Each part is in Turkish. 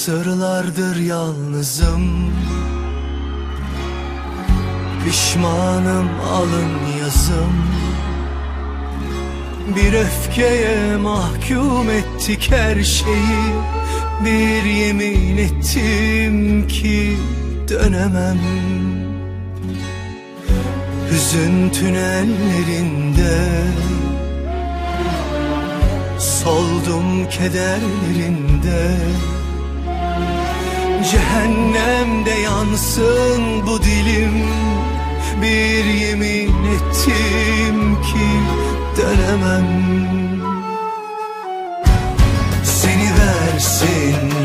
Asırlardır yalnızım. Pişmanım alın yazım. Bir öfkeye mahkum ettik her şeyi. Bir yemin ettim ki dönemem. Hüzün tünellerinde Soldum kederlerinde Cehennemde yansın bu dilim. Bir yemin ettim ki dönemem Seni versinler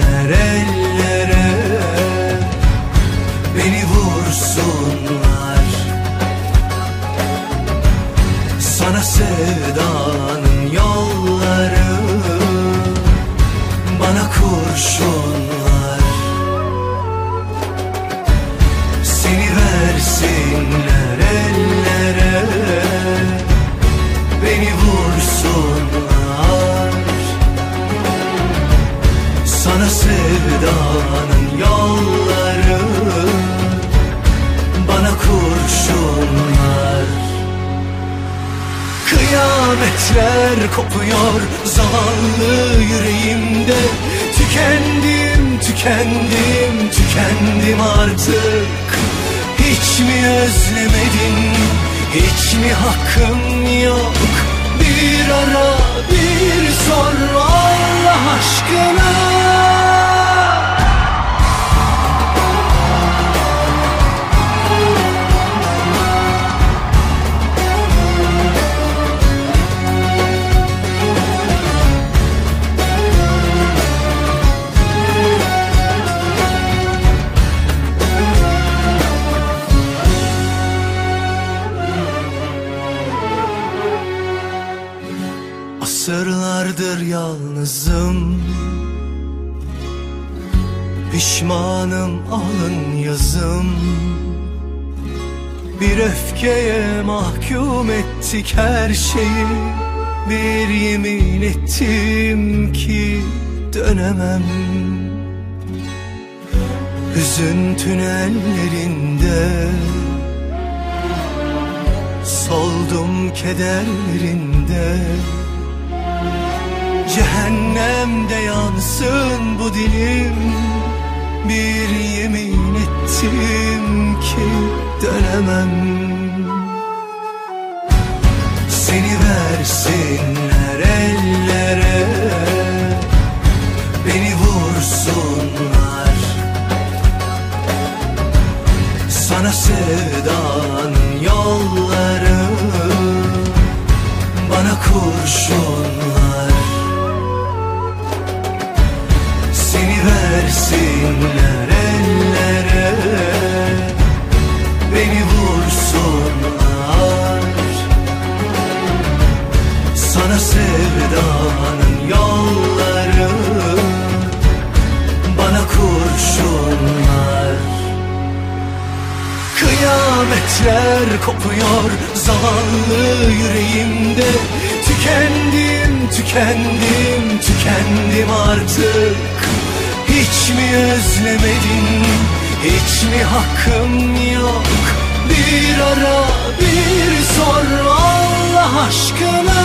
vursunlar Sana sevdanın yolları Bana kurşunlar. Kıyametler kopuyor zavallı yüreğimde. Tükendim, tükendim, tükendim artık. Hiç mi özlemedin, hiç mi hakkın yok Asırlardır yalnızım. Pişmanım alın yazım. Bir öfkeye mahkum ettik her şeyi. Bir yemin ettim ki dönemem. Hüzün tünellerinde Soldum kederlerinde Cehennemde yansın bu dilim. Bir yemin ettim ki dönemem. Seni versinler ellere. Beni vursunlar. Sana sevdanın yolları. Bana kurşunlar versinler ellere Beni vursunlar. Sana sevdanın yolları Bana kurşunlar. Kıyametler kopuyor zavallı yüreğimde. Tükendim, tükendim, tükendim artık Hiç mi özlemedin, hiç mi hakkım yok? Bir ara, bir sor Allah aşkına